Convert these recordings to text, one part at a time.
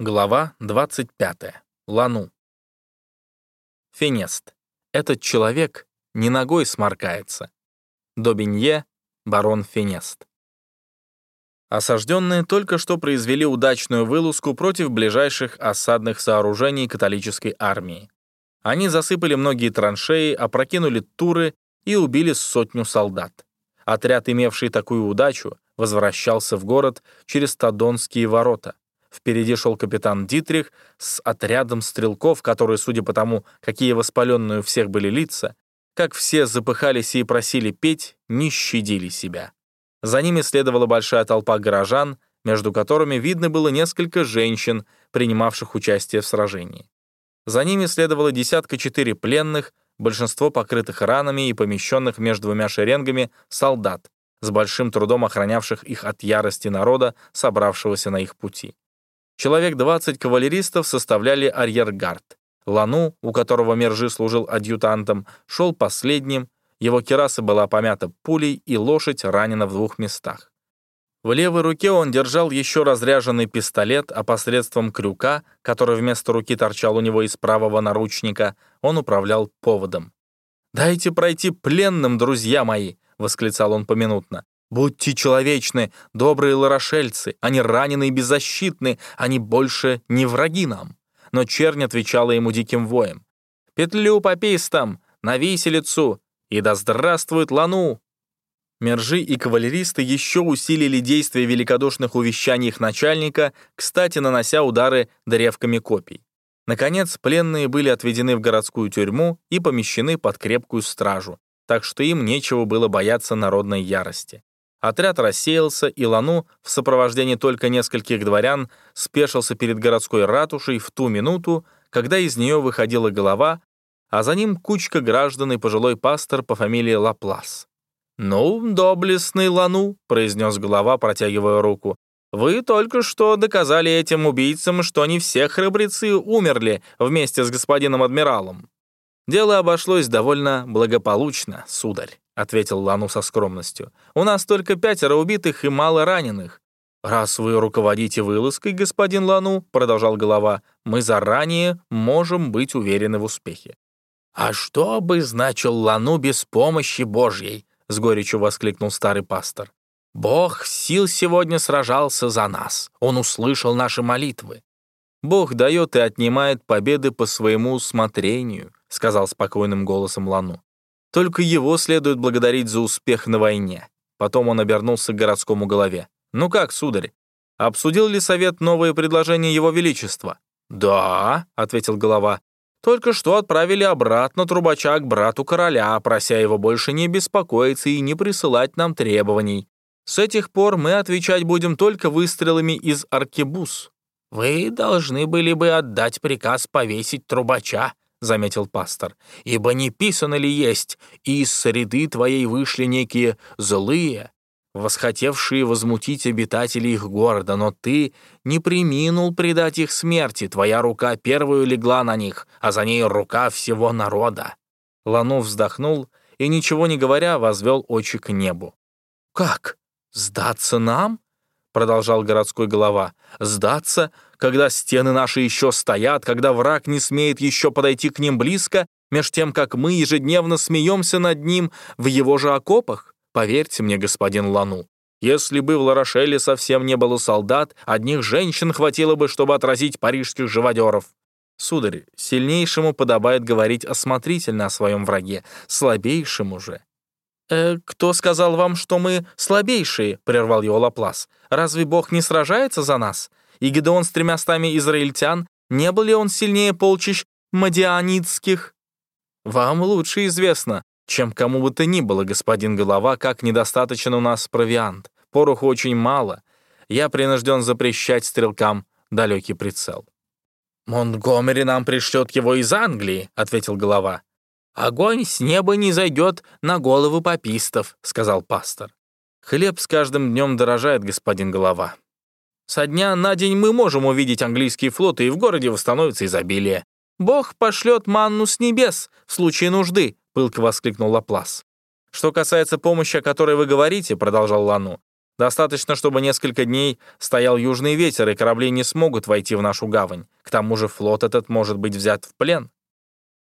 Глава 25. Лану. Финест. Этот человек не ногой сморкается. Добинье, барон Финест. Осажденные только что произвели удачную вылазку против ближайших осадных сооружений католической армии. Они засыпали многие траншеи, опрокинули туры и убили сотню солдат. Отряд, имевший такую удачу, возвращался в город через Тадонские ворота — Впереди шел капитан Дитрих с отрядом стрелков, которые, судя по тому, какие воспаленные у всех были лица, как все запыхались и просили петь, не щадили себя. За ними следовала большая толпа горожан, между которыми видно было несколько женщин, принимавших участие в сражении. За ними следовало десятка четыре пленных, большинство покрытых ранами и помещенных между двумя шеренгами солдат, с большим трудом охранявших их от ярости народа, собравшегося на их пути. Человек 20 кавалеристов составляли арьергард. Лану, у которого Мержи служил адъютантом, шел последним, его кераса была помята пулей, и лошадь ранена в двух местах. В левой руке он держал еще разряженный пистолет, а посредством крюка, который вместо руки торчал у него из правого наручника, он управлял поводом. «Дайте пройти пленным, друзья мои!» — восклицал он поминутно. Будьте человечны, добрые ларошельцы, они ранены и беззащитны, они больше не враги нам». Но чернь отвечала ему диким воем. «Петлю попистам! На виселицу! И да здравствует Лану!» Мержи и кавалеристы еще усилили действие великодушных увещаний их начальника, кстати, нанося удары древками копий. Наконец, пленные были отведены в городскую тюрьму и помещены под крепкую стражу, так что им нечего было бояться народной ярости. Отряд рассеялся, и Лану в сопровождении только нескольких дворян спешился перед городской ратушей в ту минуту, когда из нее выходила голова, а за ним кучка граждан и пожилой пастор по фамилии Лаплас. «Ну, доблестный Лану», — произнес голова, протягивая руку, «вы только что доказали этим убийцам, что не все храбрецы умерли вместе с господином адмиралом». «Дело обошлось довольно благополучно, сударь», — ответил Лану со скромностью. «У нас только пятеро убитых и мало раненых». «Раз вы руководите вылазкой, господин Лану», — продолжал голова, «мы заранее можем быть уверены в успехе». «А что бы значил Лану без помощи Божьей?» — с горечью воскликнул старый пастор. «Бог сил сегодня сражался за нас. Он услышал наши молитвы. Бог дает и отнимает победы по своему усмотрению», — сказал спокойным голосом Лану. «Только его следует благодарить за успех на войне». Потом он обернулся к городскому голове. «Ну как, сударь, обсудил ли совет новые предложения его величества?» «Да», — ответил голова. «Только что отправили обратно трубача к брату короля, прося его больше не беспокоиться и не присылать нам требований. С этих пор мы отвечать будем только выстрелами из аркебуз. «Вы должны были бы отдать приказ повесить трубача», — заметил пастор, «ибо не писано ли есть, из среды твоей вышли некие злые, восхотевшие возмутить обитателей их города, но ты не приминул предать их смерти, твоя рука первую легла на них, а за ней рука всего народа». Лану вздохнул и, ничего не говоря, возвел очи к небу. «Как? Сдаться нам?» Продолжал городской голова, сдаться, когда стены наши еще стоят, когда враг не смеет еще подойти к ним близко, меж тем, как мы ежедневно смеемся над ним в его же окопах? Поверьте мне, господин Лану, если бы в Ларошеле совсем не было солдат, одних женщин хватило бы, чтобы отразить парижских живодеров. Сударь, сильнейшему подобает говорить осмотрительно о своем враге, слабейшему же «Э, «Кто сказал вам, что мы слабейшие?» — прервал его Лаплас. «Разве Бог не сражается за нас? И Гедеон с тремястами израильтян, не был ли он сильнее полчищ мадианитских?» «Вам лучше известно, чем кому бы то ни было, господин Голова, как недостаточен у нас провиант. Пороху очень мало. Я принужден запрещать стрелкам далекий прицел». «Монтгомери нам пришлет его из Англии», — ответил Голова. «Огонь с неба не зайдет на головы попистов», — сказал пастор. «Хлеб с каждым днем дорожает, господин Голова. Со дня на день мы можем увидеть английские флоты, и в городе восстановится изобилие. Бог пошлет манну с небес в случае нужды», — пылко воскликнул Лаплас. «Что касается помощи, о которой вы говорите», — продолжал Лану, Достаточно, чтобы несколько дней стоял южный ветер, и корабли не смогут войти в нашу гавань. К тому же флот этот может быть взят в плен.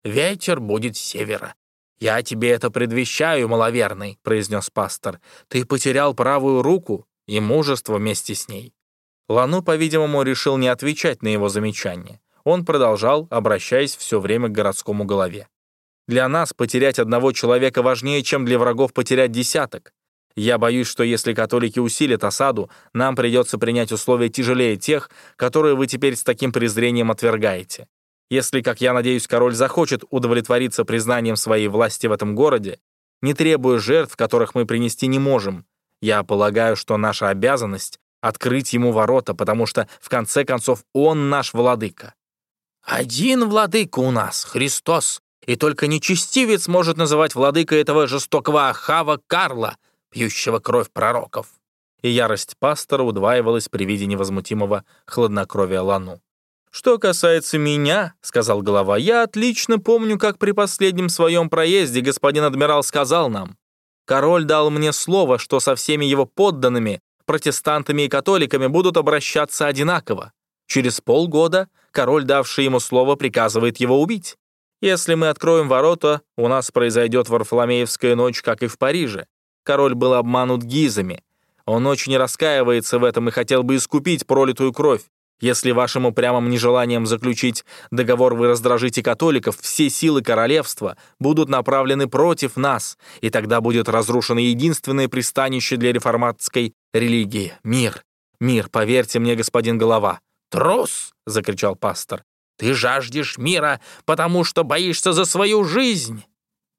«Ветер будет с севера. Я тебе это предвещаю, маловерный», — произнес пастор. «Ты потерял правую руку и мужество вместе с ней». Лану, по-видимому, решил не отвечать на его замечание. Он продолжал, обращаясь все время к городскому голове. «Для нас потерять одного человека важнее, чем для врагов потерять десяток. Я боюсь, что если католики усилят осаду, нам придется принять условия тяжелее тех, которые вы теперь с таким презрением отвергаете. Если, как я надеюсь, король захочет удовлетвориться признанием своей власти в этом городе, не требуя жертв, которых мы принести не можем, я полагаю, что наша обязанность — открыть ему ворота, потому что, в конце концов, он наш владыка. Один владыка у нас, Христос, и только нечестивец может называть владыкой этого жестокого Ахава Карла — пьющего кровь пророков. И ярость пастора удваивалась при виде невозмутимого хладнокровия Лану. «Что касается меня, — сказал глава, — я отлично помню, как при последнем своем проезде господин адмирал сказал нам, король дал мне слово, что со всеми его подданными, протестантами и католиками будут обращаться одинаково. Через полгода король, давший ему слово, приказывает его убить. Если мы откроем ворота, у нас произойдет Варфоломеевская ночь, как и в Париже король был обманут гизами. Он очень раскаивается в этом и хотел бы искупить пролитую кровь. Если вашим упрямым нежеланием заключить договор вы раздражите католиков, все силы королевства будут направлены против нас, и тогда будет разрушено единственное пристанище для реформатской религии — мир. Мир, поверьте мне, господин Голова. «Трус!» — закричал пастор. «Ты жаждешь мира, потому что боишься за свою жизнь!»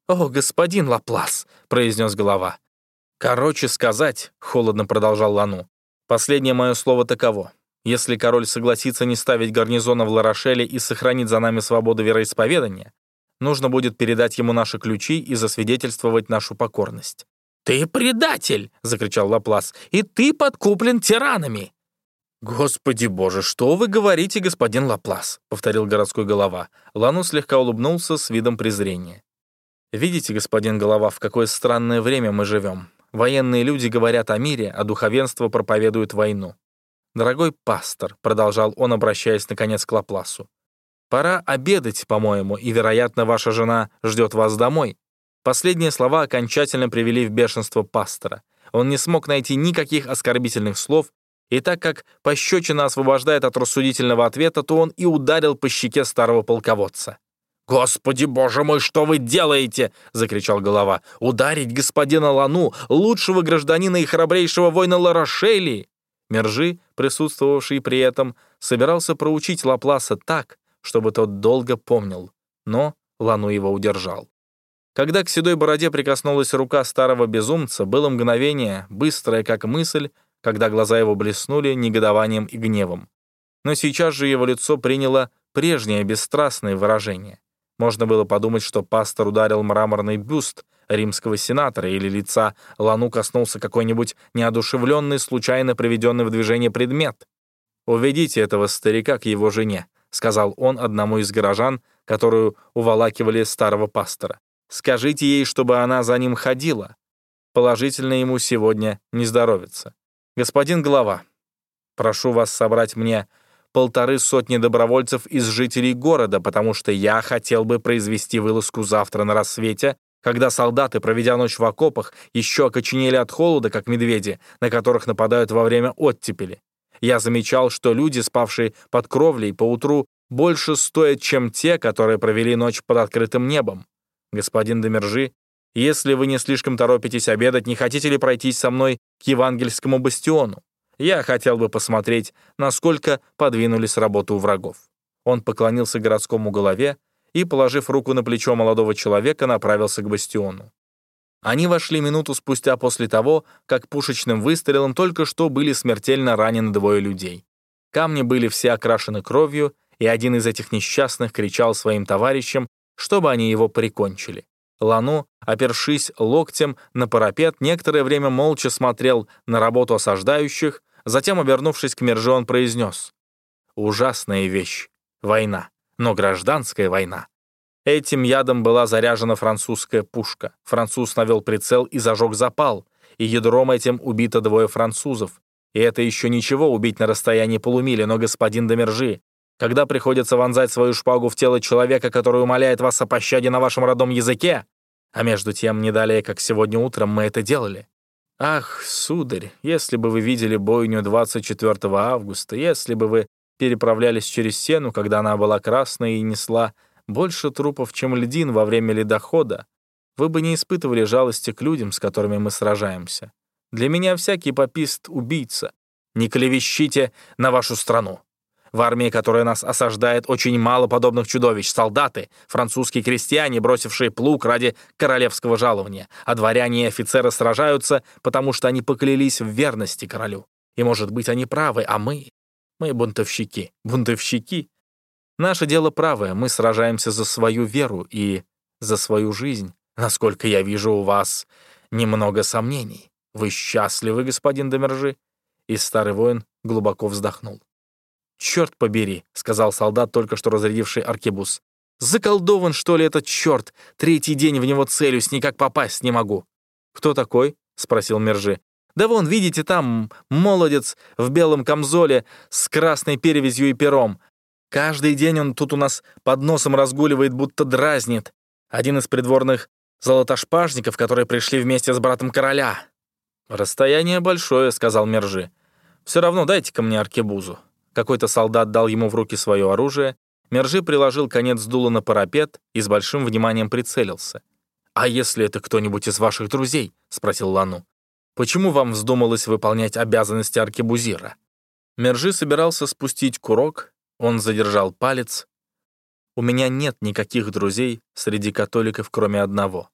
«О, господин Лаплас!» — произнес Голова. «Короче сказать», — холодно продолжал Лану, «последнее мое слово таково. Если король согласится не ставить гарнизона в Ларошеле и сохранить за нами свободу вероисповедания, нужно будет передать ему наши ключи и засвидетельствовать нашу покорность». «Ты предатель!» — закричал Лаплас. «И ты подкуплен тиранами!» «Господи боже, что вы говорите, господин Лаплас?» — повторил городской голова. Лану слегка улыбнулся с видом презрения. «Видите, господин голова, в какое странное время мы живем. Военные люди говорят о мире, а духовенство проповедует войну. «Дорогой пастор», — продолжал он, обращаясь наконец к Лапласу, «пора обедать, по-моему, и, вероятно, ваша жена ждет вас домой». Последние слова окончательно привели в бешенство пастора. Он не смог найти никаких оскорбительных слов, и так как пощечина освобождает от рассудительного ответа, то он и ударил по щеке старого полководца. «Господи, боже мой, что вы делаете?» — закричал голова. «Ударить господина Лану, лучшего гражданина и храбрейшего воина Ларошели!» Мержи, присутствовавший при этом, собирался проучить Лапласа так, чтобы тот долго помнил, но Лану его удержал. Когда к седой бороде прикоснулась рука старого безумца, было мгновение, быстрое как мысль, когда глаза его блеснули негодованием и гневом. Но сейчас же его лицо приняло прежнее бесстрастное выражение. Можно было подумать, что пастор ударил мраморный бюст римского сенатора или лица Лану коснулся какой-нибудь неодушевленный, случайно приведенный в движение предмет. «Уведите этого старика к его жене», — сказал он одному из горожан, которую уволакивали старого пастора. «Скажите ей, чтобы она за ним ходила. Положительно ему сегодня не здоровится. Господин глава, прошу вас собрать мне полторы сотни добровольцев из жителей города, потому что я хотел бы произвести вылазку завтра на рассвете, когда солдаты, проведя ночь в окопах, еще окоченели от холода, как медведи, на которых нападают во время оттепели. Я замечал, что люди, спавшие под кровлей поутру, больше стоят, чем те, которые провели ночь под открытым небом. Господин Демержи, если вы не слишком торопитесь обедать, не хотите ли пройтись со мной к евангельскому бастиону? Я хотел бы посмотреть, насколько подвинулись работу врагов. Он поклонился городскому голове и, положив руку на плечо молодого человека, направился к бастиону. Они вошли минуту спустя после того, как пушечным выстрелом только что были смертельно ранены двое людей. Камни были все окрашены кровью, и один из этих несчастных кричал своим товарищам, чтобы они его прикончили. Лану, опершись локтем на парапет, некоторое время молча смотрел на работу осаждающих, Затем, обернувшись к Мержи, он произнес. «Ужасная вещь. Война. Но гражданская война. Этим ядом была заряжена французская пушка. Француз навел прицел и зажег запал. и ядром этим убито двое французов. И это еще ничего убить на расстоянии полумили, но господин Домержи, когда приходится вонзать свою шпагу в тело человека, который умоляет вас о пощаде на вашем родном языке, а между тем, не далее, как сегодня утром, мы это делали. Ах, сударь, если бы вы видели бойню 24 августа, если бы вы переправлялись через Сену, когда она была красной и несла больше трупов, чем льдин во время ледохода, вы бы не испытывали жалости к людям, с которыми мы сражаемся. Для меня всякий попист — убийца. Не клевещите на вашу страну. В армии, которая нас осаждает, очень мало подобных чудовищ. Солдаты, французские крестьяне, бросившие плуг ради королевского жалования, а дворяне и офицеры сражаются, потому что они поклялись в верности королю. И, может быть, они правы, а мы... Мы бунтовщики. Бунтовщики. Наше дело правое, мы сражаемся за свою веру и за свою жизнь. Насколько я вижу, у вас немного сомнений. Вы счастливы, господин Домержи?» И старый воин глубоко вздохнул. «Черт побери», — сказал солдат, только что разрядивший аркебус. «Заколдован, что ли, этот черт? Третий день в него целюсь, никак попасть не могу». «Кто такой?» — спросил Мержи. «Да вон, видите, там молодец в белом камзоле с красной перевязью и пером. Каждый день он тут у нас под носом разгуливает, будто дразнит. Один из придворных золотошпажников, которые пришли вместе с братом короля. «Расстояние большое», — сказал Мержи. «Все равно дайте-ка мне аркебузу». Какой-то солдат дал ему в руки свое оружие. Мержи приложил конец дула на парапет и с большим вниманием прицелился. «А если это кто-нибудь из ваших друзей?» — спросил Лану. «Почему вам вздумалось выполнять обязанности аркебузира?» Мержи собирался спустить курок, он задержал палец, у меня нет никаких друзей среди католиков, кроме одного.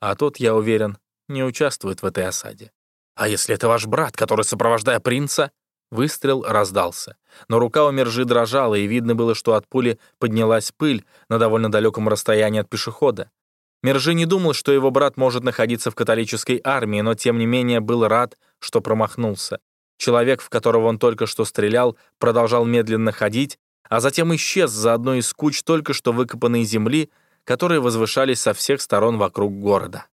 А тот, я уверен, не участвует в этой осаде. А если это ваш брат, который, сопровождая принца...» Выстрел раздался, но рука у Мержи дрожала, и видно было, что от пули поднялась пыль на довольно далеком расстоянии от пешехода. Мержи не думал, что его брат может находиться в католической армии, но тем не менее был рад, что промахнулся. Человек, в которого он только что стрелял, продолжал медленно ходить, а затем исчез за одной из куч только что выкопанной земли, которые возвышались со всех сторон вокруг города.